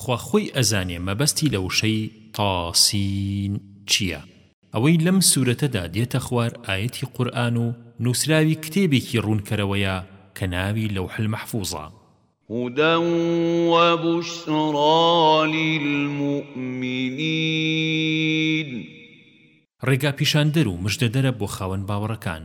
خوا خۆی ئەزانێ مەبەستی لە وشەی، طا سین، چیە ئەوەی لەم سورەتەدا دێتە خوار ئایەتی قورئان و نوسراوی کتێبێکی ڕوونکەرەوەیە کە ناوی لەوح المحفوظە. هدی وبشری للمومنین. ڕێگاپیشاندەر و مژدەدەرە بۆ خاوەن باوەڕەکان.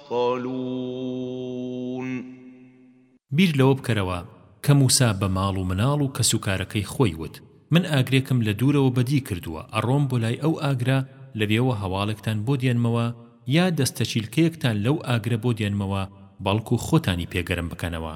قالون. بیر لەوە بکەرەوە کە موسا بە ماڵ و مناڵ و کەس و کارەکەی خۆی وت، من ئاگرێکم لە دوورەوە بەدی کردووە ئەڕۆم بۆ لای ئەو ئاگرە لەوێوە هەواڵێکتان بۆ دێنمەوە یا دەستەچیلکەیەکتان لەو ئاگرە بۆ دێنمەوە بەڵکو خۆتانی پێ گەرم بکەنەوە.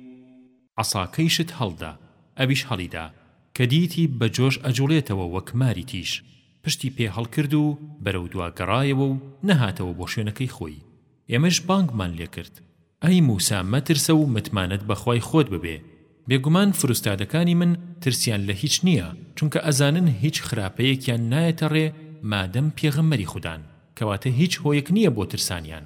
عەساکەی شت هەڵدا، ئەویش هەڵیدا، کە دیتی بە جۆش ئەجوڵێتەوە وەک ماری تیژ، پشتی پێ هەڵکرد و بەرەو دوا گەڕایەوە و نەهاتەوە بۆ شوێنەکەی خۆی، ئێمەش بانگمان لێ کرد، ئەی موسا مەترسە و متمانەت بە خوای خۆت ببێ، بێگومان فروستادەکانی من ترسیان لە هیچ نییە، چونکە ئەزانن هیچ خراپەیەکیان نایەتە ڕێ مادەم پێغەمبەری خودان، کەواتە هیچ هۆیەک نییە بۆ ترسانیان.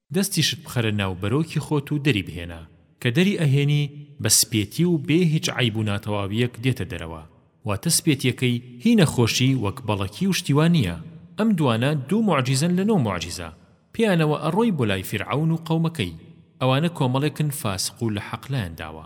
دەستیشت بخەرە ناو بەرۆکی خۆت و دەری بهێنە، کە دەری ئەهێنی بە سپێتی و بێ هیچ عەیب و ناتەواویەک دێتە دەرەوە، واتە سپێتیەکەی هی نەخۆشی وەک بەڵەکی و شتی وا نییە، ئەم دوانە دوو موعجیزەن لە نۆ موعجیزە، پێیانەوە ئەڕۆی بۆ لای فیرعەون و قەومەکەی، ئەوانە کۆمەڵێکن فاسق و لە حەق لایان داوە.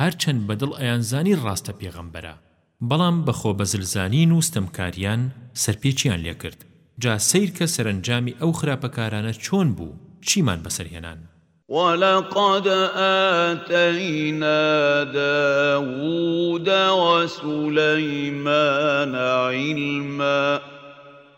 هەرچەند بە دڵ ئەیانزانی ڕاستە پێغەمبەرە، بەڵام بە خۆ بە زل زانین و ستەمکاریان سەرپێچیان لێ کرد، جا سەیرکە سەرەنجامی ئەو خراپەکارانە چۆن بوو، چیمان بەسەر هێنان. ولقد آتینا داود وسلیمان علما.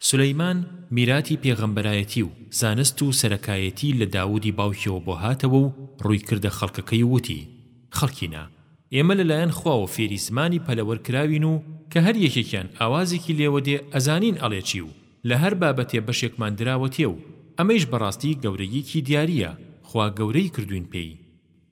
سولەیمان میراتی پێغەمبەرایەتی و زانست و سەرەکایەتی لە داودی باوکیەوە بۆ هاتەوە و ڕووی کردە خەڵکەکەی و وتی، خەڵکینە! ئێمە لە لایەن خواوە فێری زمانی پەلەوەر کراوین و کە هەر یەکێکیان ئاوازێکی لێوە دێ ئەزانین ئەڵێ چی و لە هەر بابەتێ بەشێکمان دراوەتێ و ئەمەیش بەڕاستی گەورەییەکی دیارییە خوا گەورەی کردووین پێی.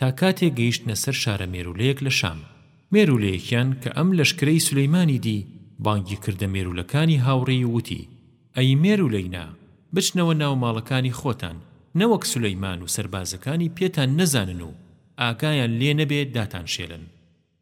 تا کاتێ گەیشتنە سەر شارە مێروولەیەک لە شام. مێروولەیەکیان کە ئەم لەشکرەی سولەیمانی دی، بانگی کردە مێروولەکانی هاوڕێی و وتی، ئەی مێروولەینا، بچنەوە ناو ماڵەکانی خۆتان، نەوەک سولەیمان و سەربازەکانی پێتان نەزانن و ئاگایان لێ نەبێ داتانشێلن.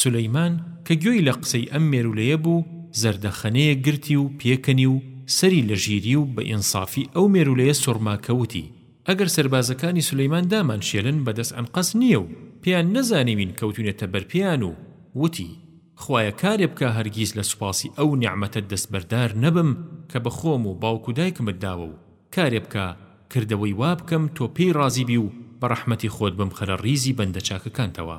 سولەیمان کە گوێی لە قسەی ئەم مێرولەیە بوو، زەردەخەنەیەک گرتی و پێکەنی و سەری لە ژیری و بە ئینسافی ئەو مێرولەیە سوڕما کە وتی، ئەگەر سەربازەکانی سولەیمان دامانشێلن بە دەست ئەنقەست نییە و پێیان نەزانیوین کەوتوینەتە بەر پێیان و وتی، خوایە کارێ بکە هەرگیز لە سوپاسی ئەو نیعمەتەت دەستبەردار نەبم کە بە خۆم و باوک و دایکمت داوە و کارێ بکە کردەوەی وا بکەم تۆ پێی ڕازی بی و بە ڕەحمەتی خۆت بمخەرە ڕیزی بەندە چاکەکانتەوە.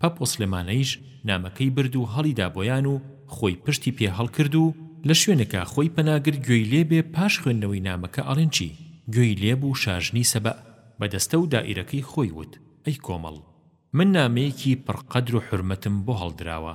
پەپۆ سلێمانەیش نامەکەی برد و هەڵیدا بۆیان و خۆی پشتی پێ هەڵکرد و لە شوێنێکا خۆی پەناگرت گوێی لێ بێ پاش خوێندنەوەی نامەکە ئەڵێن چی گوێی لێ بوو شاژنی سەبەء بە دەستە و دائیرەکەی خۆی وت ئەی کۆمەڵ من نامەیەکی پڕ قەدر و حورمەتم بۆ هەڵدراوە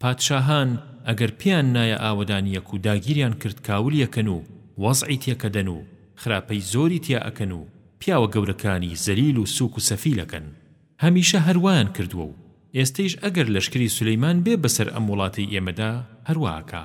پادشاهان ئەگەر پێیان نایە ئاوەدانییەک و داگیریان کرد کاولی ئەکەن و وەزعی تێکەدەن و خراپەی زۆری تیا ئەکەن و پیاوە گەورەکانی زەلیل و سووک و سەفیل ئەکەن. هەمیشە هەر وایان کردووە و ئێستەیش ئەگەر لەشکری سولەیمان بێ بەسەر ئەم وڵاتەی ئێمەدا هەر وا ئەکا.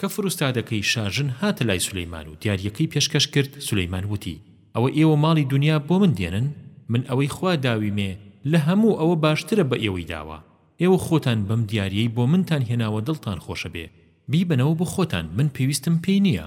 کە فروستادەکەی شاژن هاتە لای سولەیمان و دیارییەکەی پێشکەش کرد، سولەیمان وتی، ئەوە ئێوە ماڵی دونیا بۆ من دێنن؟ من ئەوەی خوا داویمێ لە هەموو ئەوە باشترە بە ئێوەی داوە. ئێوە خۆتان بەم دیارییەی بۆ منتان هێناوە دڵتان خۆشە بێ، بیبەنەوە بۆ خۆتان، من پێویستم پێی نییە.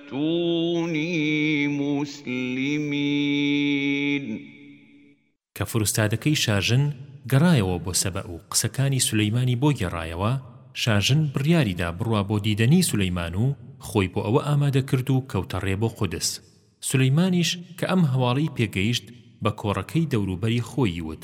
وَأْتُونِي مُسْلِمِینَ. کە فروستادەکەی شاژن گەڕایەوە بۆ سەبەء و قسەکانی سولەیمانی بۆ گێڕایەوە، شاژن بڕیاری دا بڕوا بۆ دیدەنی سولەیمان و خۆی بۆ ئەوە ئامادە کرد و کەوتە ڕێ بۆ قودس. سولەیمانیش کە ئەم هەواڵەی پێ گەیشت بە کۆڕەکەی دەوروبەری خۆیی وت،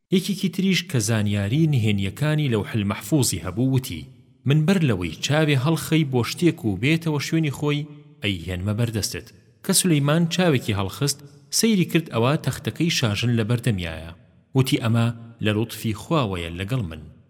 یەکێکی تریش کە زانیاریی نهێنییەکانی لەوح المحفوظی هەبوو وتی، من بەر لەوەی چاوێ هەڵخەی بۆ شتێک و بێتەوە شوێنی خۆی، ئەیهێنمە بەر دەستت. کە سولەیمان چاوێکی هەڵخست، سەیری کرد ئەوە تەختەکەی شاژن لە بەردەمیایە. وتی ئەمە لە لوتفی خواوەیە لەگەڵ من.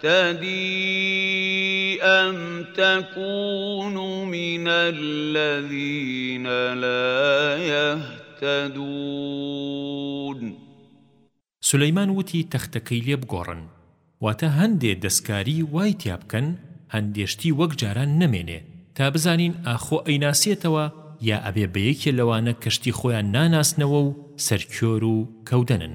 تهتدی ام تکون من الذین لا یهتدون سولەیمان وتی تەختەکەی لێ بگۆڕن. واتە هەندێ دەستکاری وای تیا بکەن هەندێ شتی وەک جاران نەمێنێ تا بزانین ئاخۆ ئەیناسێتەوە یا ئەبێ بە یەکێ لەوانە کە شتی خۆیان ناناسنەوە و سەرکیۆر و کەودەنن.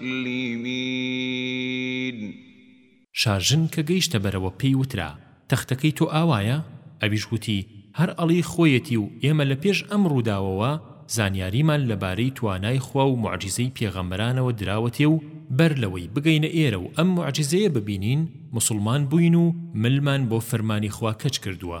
المسلمین. شارژن کە گەیشتە بەرەوە پێی وترا، تەختەکەی تۆ ئاوایە؟ ئەویش وتی، هەر ئەڵێی خۆیەتی و ئێمە لە پێش ئەم ڕووداوەوە زانیاریمان لە بارەی توانای خوا و موعجیزەی پێغەمبەرانەوە دراوەتێ و بەر لەوەی بگەینە ئێرە و ئەم موعجیزەیە ببینین موسڵمان بووین و ملمان بۆ فەرمانی خوا کەچ کردووە.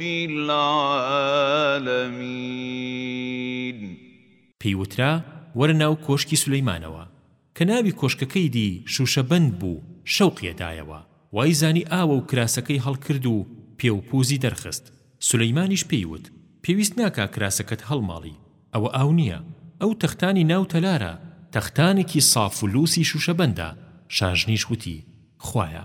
العالمین. پێی وترا، وەرە ناو کۆشکی سولەیمانەوە. کە ناوی کۆشکەکەی دی شووشەبەند بوو، شەوقی ئەدایەوە. وای زانی ئاوە و کراسەکەی هەڵکرد و پێ و پووزی دەرخست. سولەیمانیش پێی وت، پێویست ناکا کراسەکەت هەڵماڵی. ئەوە ئاو نییە. ئەو تەختانی ناو تەلارە. تەختانێکی ساف و لووسی شووشەبەندە. شاژنیش وتی، خوایە!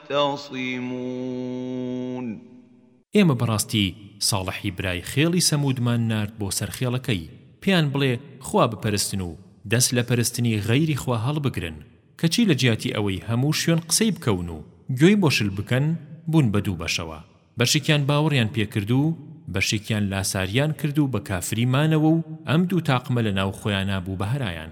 تختصمون. ئێمە بەڕاستی ساڵحی برای خێڵی سەمودمان نارد بۆ سەر خێڵەکەی، پێیان بڵێ خوا بپەرستن و دەست لە پەرستنی غەیری خوا هەڵبگرن، کەچی لە جیاتی ئەوەی هەموو شوێن قسەی بکەون و گوێی بۆ شل بکەن، بوون بە دوو بەشەوە، بەشێکیان باوەڕیان پێ کرد و بەشێکیان لاساریان کرد و بە کافری مانەوە و ئەم دوو تاقمە لە ناو خۆیانا بوو بە هەرایان.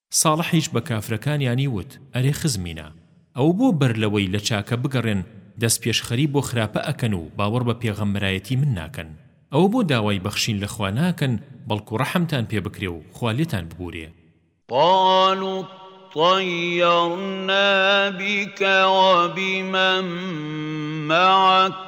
ساڵحیش بە کافرەکانیانی وت، ئەرێ خزمینە! ئەوە بۆ بەر لەوەی لە چاکە بگەڕێن دەستپێشخەری بۆ خراپە ئەکەن و باوەڕ بە پێغەمبەرایەتی من ناکەن؟ ئەوە بۆ داوای بەخشین لە خوا ناکەن بەڵکو ڕەحمتان پێ بکرێ و خوا لێتان ببورێ؟ قالوا اطیرنا بک وبمن معک.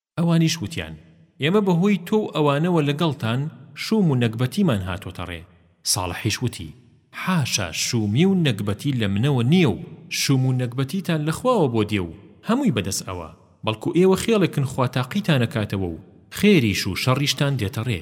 ئەوانیش وتیان، ئێمە بەهۆی تۆ و ئەوانەوە لەگەڵتان شووم و نەگبەتیمان هاتۆتە ڕێ، ساڵحیش وتی، حاشا شوومی و نەگبەتی لە منەوە نییە و شووم و نەگبەتیتان لە خواوە بۆ دێ و هەمووی بەدەس ئەوە، بەڵکو ئێوە خێڵێکن خوا تاقیتان ئەکاتەوە و خێریش و شەڕیشتان دێتە ڕێ.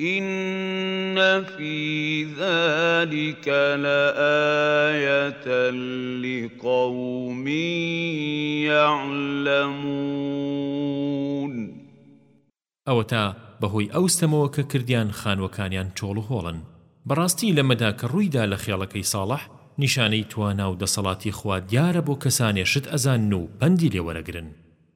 إِنَّ فِي ذَلِکَ لَآیَةً لِقَوْمٍ یَعْلَمُونَ ئەوەتا بەهۆی ئەو ستەمەوە کە کردیان خانوەکانیان چۆڵ و هۆڵن. بەڕاستی لەمەدا کە ڕوویدا لە خێڵەکەی ساڵح نیشانەی توانا و دەسەڵاتی خوا دیارە بۆ کەسانێ شت ئەزانن و پەندی لێ وەرەگرن.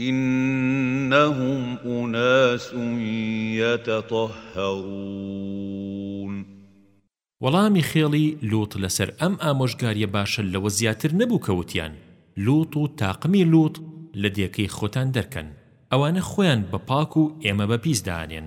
انهم اناس یتطهرون. وەڵامی خێڵی لوط لەسەر ئەم ئامۆژگاریە باشە لەوە زیاتر نەبوو کە وتیان، لوط و تاقمی لوط لە دێکەی خۆتان دەرکەن، ئەوانە خۆیان بە پاک و ئێمە بە پیس دانێن.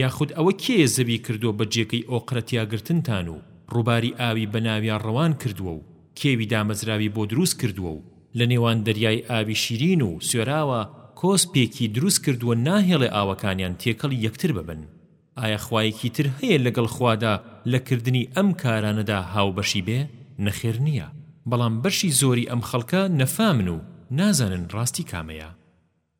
یاخود ئەوە کێیە زەوی کردووە بە جێگەی ئۆقرە تیاگرتنتان و ڕووباری ئاوی بە ناویا ڕەوان کردووە و کێوی دامەزراوی بۆ دروست کردووە و لە نێوان دەریای ئاوی شیرین و سوێراوە کۆسپێکی دروست کردووە ناهێڵێ ئاوەکانیان تێکەڵی یەکتر ببن ئایا خوایەکی تر هەیە لەگەڵ خوادا لە کردنی ئەم کارانەدا هاوبەشی بێ نەخێر نییە بەڵام بەشی زۆری ئەم خەڵکە نەفامن و نازانن ڕاستی کامەیە.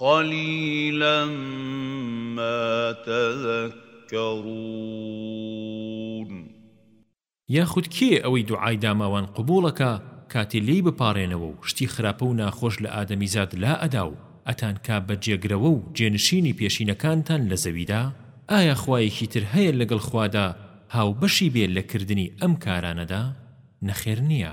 قلیلا ما تذکرون. یاخود کێیە ئەوەی دوعای داماوان قبوڵەکا کاتێ لێی بپاڕێنەوە و شتی خراپە و ناخۆش لە ئادەمیزاد لا ئەدا و ئەتانکا بە جێگرەوە و جێنشینی پێشینەکانتان لە زەویدا؟ ئایا خوایەکی تر هەیە لەگەڵ خوادا هاوبەشی بێ لە کردنی ئەم کارانەدا؟ نەخێر نیە.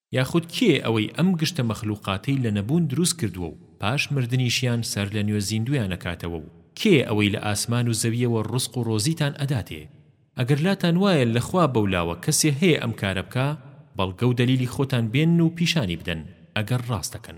یاخود کێیە ئەوەی ئەم گشتە مەخلوقاتەی لە نەبوون دروست کردووە و پاش مردنیشیان سەر لە نوێ زیندوویان ئەکاتەوە و کێیە ئەوەی لە ئاسمان و زەویەوە ڕزق و ڕۆزیتان ئەداتێ ئەگەر لاتان وایە لە خوا بەولاوە کەسێ هەیە ئەم کارە بکا بەڵگە و دەلیلی خۆتان بێنن و پیشانی بدەن ئەگەر ڕاست دەکەن.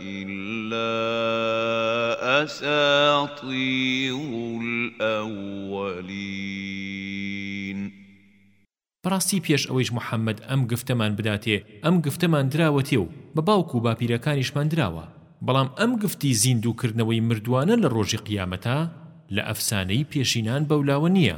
إلا أساطير الأولين. بەڕاستی پێش ئەوەیش محمد ئەم گفتەمان بداتێ ئەم گفتەمان دراوەتێ و بە باوک و باپیرەکانیشمان دراوە، بەڵام ئەم گفتی زیندوو کردنەوەی مردوانە لە ڕۆژی قیامەتا لە ئەفسانەی پێشینان بەولاوە نیە،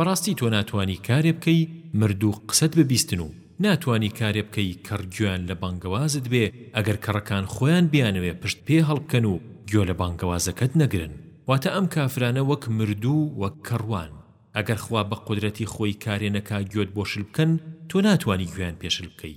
بەڕاستی تۆ ناتوانی کارێ بکەی مردوو قسەت ببیستن و ناتوانی کارێ بکەی کەڕ گوێان لە بانگەوازت بێ ئەگەر کەڕەکان خۆیان بیانەوێ پشت پێ هەڵبکەن و گوێ لە بانگەوازەکەت نەگرن واتە ئەم کافرانە وەک مردوو وەک کەڕ وان ئەگەر خوا بە قودرەتی خۆی کارێ نەکا گوێت بۆ شل بکەن تۆ ناتوانی گوێیان پێ شل بکەی.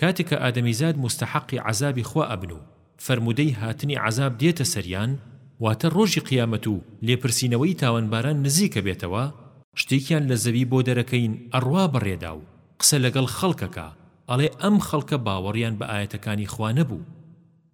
کاتێ کە ئادەمیزاد موستەحەقی عەزابی خوا ئەبن و فەرموودەی هاتنی عەزاب دێتە سەریان واتە ڕۆژی قیامەت و لێپرسینەوەی تاوانباران نزیکە بێتەوە شتێکیان لە زەوی بۆ دەرەکەین ئەڕوا بەڕێدا و قسە لەگەڵ خەڵک ئەکا ئەڵێ ئەم خەڵکە باوەڕیان بە ئایەتەکانی خوا نەبوو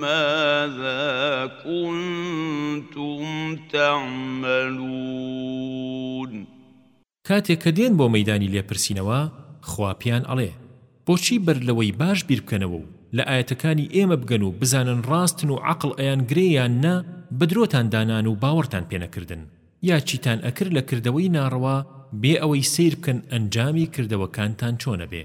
ماذا کنتم تعملون کاتێک کە دێن بۆ مەیدانی لێپرسینەوە خوا پێیان ئەڵێ، بۆچی بەر لەوەی باش بیربکەنەوە و لە ئایەتەکانی ئێمە بگەن و بزانن ڕاستن و عەقڵ ئەیانگرێ یان نە بە درۆتان دانان و باوەڕتان پێ نەکردن یا چیتان ئەکرد لە کردەوەی ناڕەوا بێ ئەوەی سەیر بکەن ئەنجامی کردەوەکانتان چۆنە بێ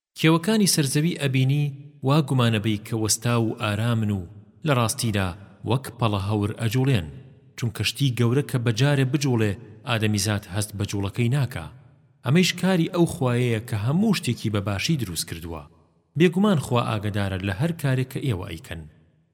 کێوەکانی سەر زەوی ئەبینی وا گومانەبەی کە وەستاو و ئارامن و لە ڕاستیدا وەک پەڵە هەور ئەجوڵێن چونکە شتی گەورە کە بە جارێ بجوڵێ ئادەمیزاد هەست بە جوڵەکەی ناکا ئەمەیش کاری ئەو خوایەیە کە هەموو شتێکی بە باشی دروست کردووە بێگومان خوا ئاگەدارە لە هەر کارێک کە ئێوە ئەیکەن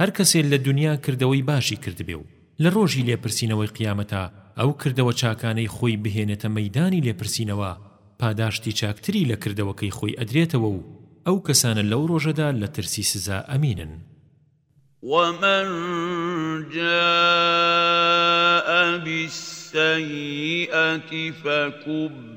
هەر کەسێ لە دونیا کردەوەی باشی کردبێ و لە ڕۆژی لێپرسینەوەی قیامەتا ئەو کردەوە چاکانەی خۆی بهێنێتە مەیدانی لێپرسینەوە پاداشتی چاکتری لە کردەوەکەی خۆی ئەدرێتەوە و ئەو کەسانە لەو ڕۆژەدا لە ترسی سزا ئەمینن. ومن جاء بالسیئەتی فکب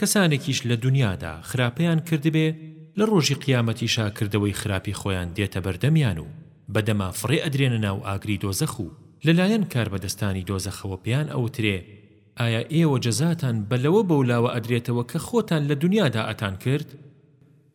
کەسانێکیش لە دونیادا خراپەیان کردبێ لە ڕۆژی قیامەتیشا کردەوەی خراپی خۆیان دێتە بەردەمیان و بە دەما فڕێ ئەدرێنە ناو ئاگری دۆزەخ و لە لایەن کاربەدەستانی دۆزەخەوە پێیان ئەوترێ ئایا ئێوە جەزاتان بە لەوە بەولاوە ئەدرێتەوە کە خۆتان لە دونیادا ئەتان کرد؟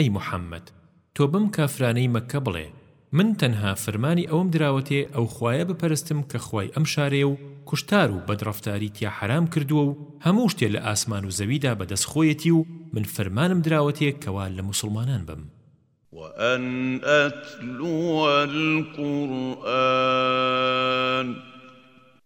ئەی محەممەد! تۆ بەم کافرانەی مەککە بڵێ، من تەنها فەرمانی ئەوەم دراوەتێ ئەو خوایە بپەرستم کە خوای ئەم شارەیە و کوشتار و بەدڕەفتاری تیا حەرام کردووە و هەموو شتێ لە ئاسمان و زەویدا بە دەست خۆیەتی و من فەرمانم دراوەتێ کەوا لە موسڵمانان بم. وَأَنْ أَتْلُوَ الْقُرْئَانَ.